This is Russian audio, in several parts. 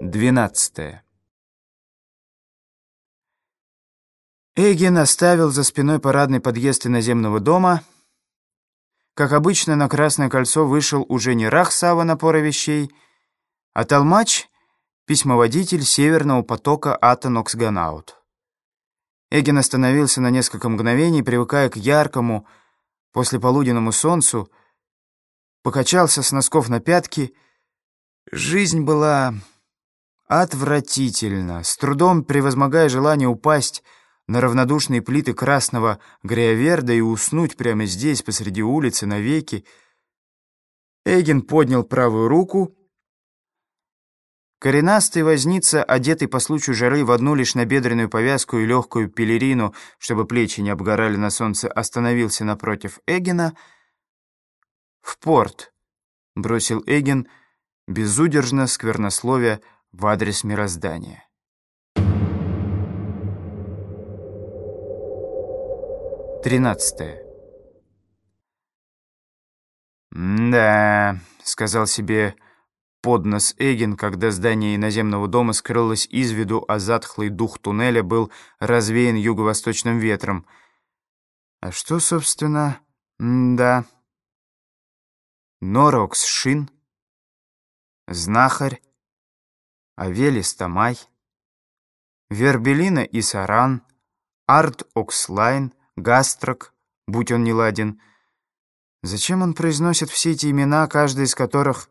12. Эгин оставил за спиной парадный подъезд иноземного дома. Как обычно, на Красное кольцо вышел уже не Рахсава напора вещей, а Толмач, письмоводитель северного потока Атаноксганаут. Эгин остановился на несколько мгновений, привыкая к яркому, послеполуденному солнцу, покачался с носков на пятки. Жизнь была Отвратительно, с трудом превозмогая желание упасть на равнодушные плиты красного греоверда и уснуть прямо здесь, посреди улицы, навеки, Эгин поднял правую руку. Коренастый возница, одетый по случаю жары в одну лишь набедренную повязку и легкую пелерину, чтобы плечи не обгорали на солнце, остановился напротив Эгина. «В порт», — бросил Эгин, безудержно сквернословия, в адрес мироздания. Тринадцатое. «Да», — сказал себе поднос Эгин, когда здание иноземного дома скрылось из виду, а затхлый дух туннеля был развеян юго-восточным ветром. «А что, собственно, да...» Норокс Шин, знахарь, Авелис Тамай, Вербелина и Саран, Арт Окслайн, Гастрок, будь он не ладен. Зачем он произносит все эти имена, каждый из которых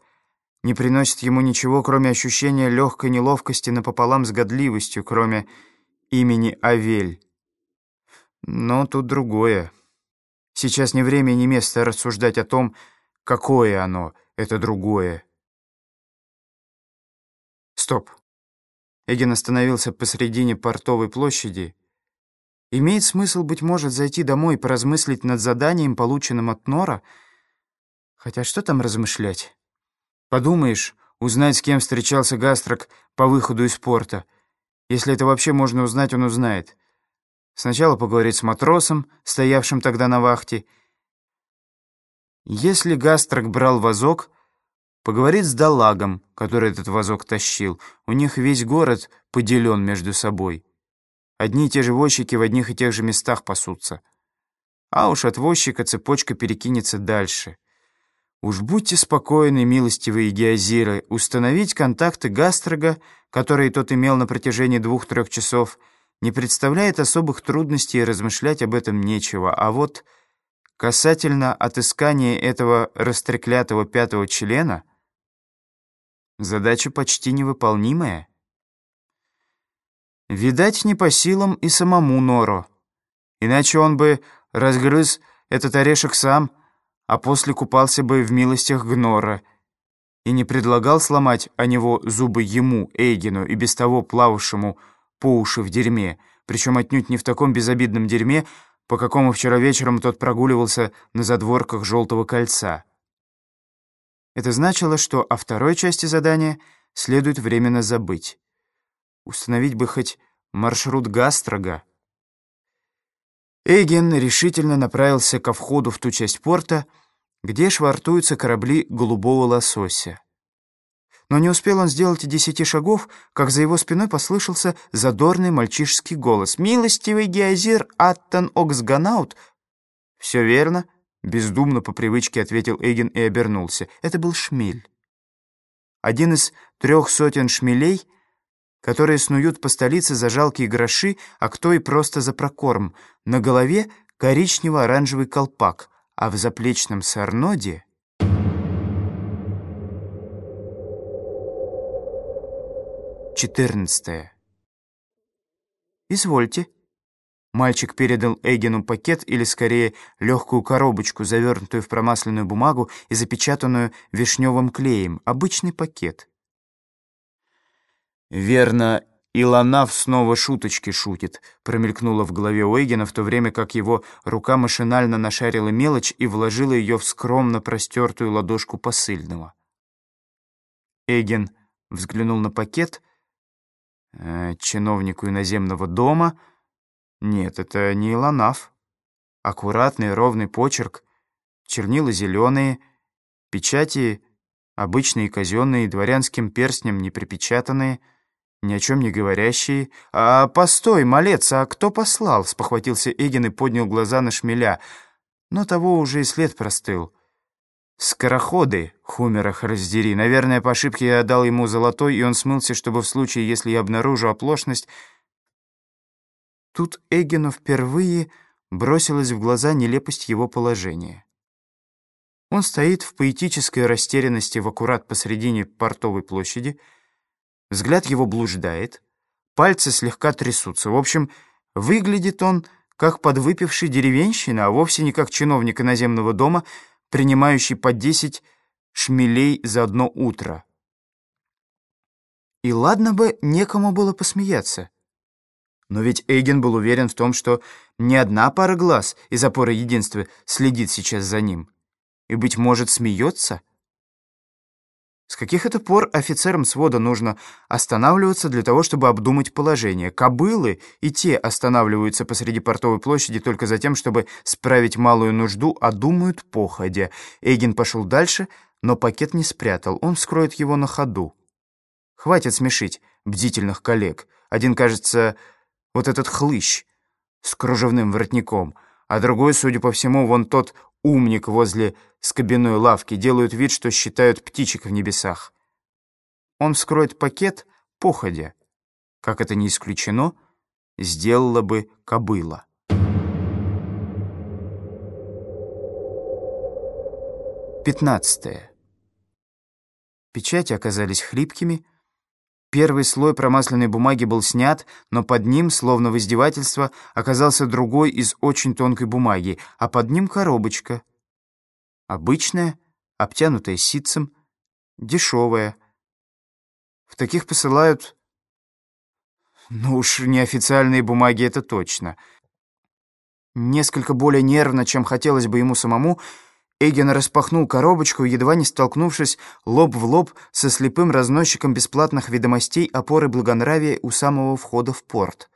не приносит ему ничего, кроме ощущения легкой неловкости напополам с годливостью, кроме имени Авель? Но тут другое. Сейчас не время и не место рассуждать о том, какое оно, это другое. Стоп. Эгин остановился посредине портовой площади. Имеет смысл, быть может, зайти домой и поразмыслить над заданием, полученным от Нора? Хотя что там размышлять? Подумаешь, узнать, с кем встречался Гастрок по выходу из порта. Если это вообще можно узнать, он узнает. Сначала поговорить с матросом, стоявшим тогда на вахте. Если Гастрок брал вазок, Поговорит с Далагом, который этот вазок тащил. У них весь город поделен между собой. Одни и те же возчики в одних и тех же местах пасутся. А уж от возчика цепочка перекинется дальше. Уж будьте спокойны, милостивые геозиры, установить контакты Гастрога, которые тот имел на протяжении двух-трех часов, не представляет особых трудностей и размышлять об этом нечего. А вот касательно отыскания этого растреклятого пятого члена — Задача почти невыполнимая. Видать, не по силам и самому Норо. Иначе он бы разгрыз этот орешек сам, а после купался бы в милостях Гнора и не предлагал сломать о него зубы ему, Эйгину, и без того плававшему по уши в дерьме, причем отнюдь не в таком безобидном дерьме, по какому вчера вечером тот прогуливался на задворках Желтого кольца. Это значило, что о второй части задания следует временно забыть. Установить бы хоть маршрут Гастрога. Эйген решительно направился ко входу в ту часть порта, где швартуются корабли голубого лосося. Но не успел он сделать и десяти шагов, как за его спиной послышался задорный мальчишеский голос. «Милостивый Геозир Аттан Оксганаут!» «Все верно», Бездумно по привычке ответил Эйген и обернулся. Это был шмель. Один из трех сотен шмелей, которые снуют по столице за жалкие гроши, а кто и просто за прокорм. На голове коричнево-оранжевый колпак, а в заплечном сарноде... Четырнадцатое. «Извольте», Мальчик передал Эгину пакет, или скорее легкую коробочку, завернутую в промасленную бумагу и запечатанную вишневым клеем. Обычный пакет. «Верно, Илонав снова шуточки шутит», промелькнуло в голове Эгина, в то время как его рука машинально нашарила мелочь и вложила ее в скромно простертую ладошку посыльного. Эгин взглянул на пакет, э, чиновнику иноземного дома — нет, это не Илонаф. Аккуратный ровный почерк, чернила зеленые, печати Обычные казенные, дворянским перстнем не припечатанные, ни о чем не говорящие. «А, постой, малец, а кто послал?» — спохватился Эгин и поднял глаза на шмеля. Но того уже и след простыл. «Скороходы, хумерах раздери. Наверное, по ошибке я отдал ему золотой, и он смылся, чтобы в случае, если я обнаружу оплошность...» Тут Эгину впервые бросилась в глаза нелепость его положения. Он стоит в поэтической растерянности в аккурат посредине портовой площади, взгляд его блуждает, пальцы слегка трясутся. В общем, выглядит он как подвыпивший деревенщина, а вовсе не как чиновник иноземного дома, принимающий по десять шмелей за одно утро. И ладно бы некому было посмеяться. Но ведь Эйген был уверен в том, что ни одна пара глаз из опоры единства следит сейчас за ним. И, быть может, смеется? С каких это пор офицерам свода нужно останавливаться для того, чтобы обдумать положение? Кобылы и те останавливаются посреди портовой площади только за тем, чтобы справить малую нужду, а думают походя. Эйген пошел дальше, но пакет не спрятал. Он вскроет его на ходу. Хватит смешить бдительных коллег. Один, кажется, вот этот хлыщ с кружевным воротником, а другой, судя по всему, вон тот умник возле скобяной лавки, делают вид, что считают птичек в небесах. Он вскроет пакет походя. Как это не исключено, сделала бы кобыла. Пятнадцатое. Печати оказались хлипкими, Первый слой промасленной бумаги был снят, но под ним, словно в издевательство, оказался другой из очень тонкой бумаги, а под ним коробочка. Обычная, обтянутая ситцем, дешевая. В таких посылают... Ну уж неофициальные бумаги, это точно. Несколько более нервно, чем хотелось бы ему самому, Эгген распахнул коробочку, едва не столкнувшись лоб в лоб со слепым разносчиком бесплатных ведомостей опоры благонравия у самого входа в порт.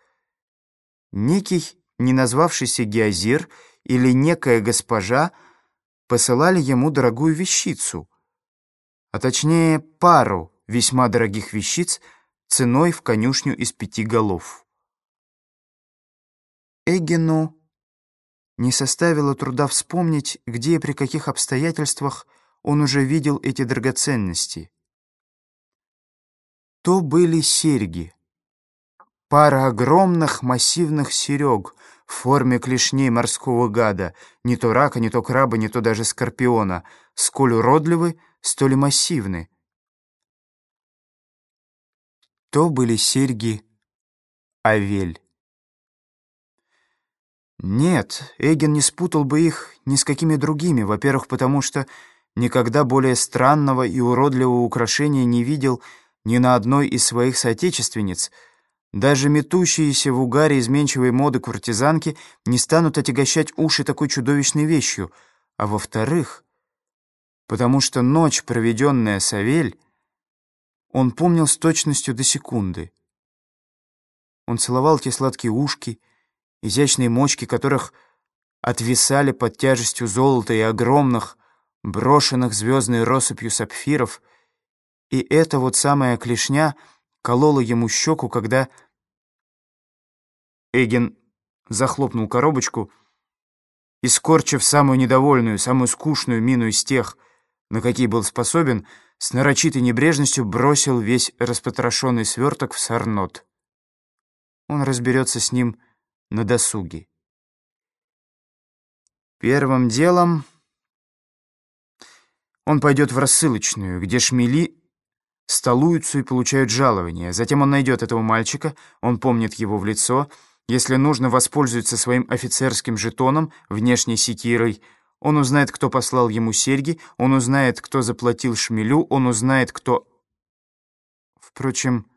Некий, не назвавшийся Геозир или некая госпожа посылали ему дорогую вещицу, а точнее пару весьма дорогих вещиц ценой в конюшню из пяти голов. Эгину не составило труда вспомнить, где и при каких обстоятельствах он уже видел эти драгоценности. То были серьги. Пара огромных массивных серег в форме клешней морского гада, не то рака, не то краба, не то даже скорпиона, сколь уродливы, столь и массивны. То были серьги Авель. Нет, Эгин не спутал бы их ни с какими другими. Во-первых, потому что никогда более странного и уродливого украшения не видел ни на одной из своих соотечественниц. Даже метущиеся в угаре изменчивой моды куртизанки не станут отягощать уши такой чудовищной вещью. А во-вторых, потому что ночь, проведенная с Авель, он помнил с точностью до секунды. Он целовал те сладкие ушки, изящные мочки которых отвисали под тяжестью золота и огромных, брошенных звездной россыпью сапфиров, и эта вот самая клешня колола ему щеку, когда... Эгин захлопнул коробочку и, скорчив самую недовольную, самую скучную мину из тех, на какие был способен, с нарочитой небрежностью бросил весь распотрошенный сверток в сорнот. Он разберется с ним на досуге. Первым делом он пойдет в рассылочную, где шмели столуются и получают жалование. Затем он найдет этого мальчика, он помнит его в лицо. Если нужно, воспользуется своим офицерским жетоном, внешней секирой. Он узнает, кто послал ему серьги, он узнает, кто заплатил шмелю, он узнает, кто... Впрочем,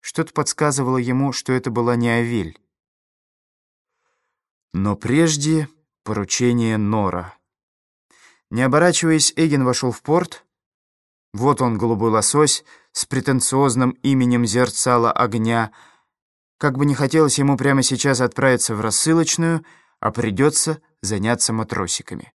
что-то подсказывало ему, что это была не Авель. Но прежде поручение Нора. Не оборачиваясь, Эгин вошел в порт. Вот он, голубой лосось, с претенциозным именем зерцала огня. Как бы не хотелось ему прямо сейчас отправиться в рассылочную, а придется заняться матросиками.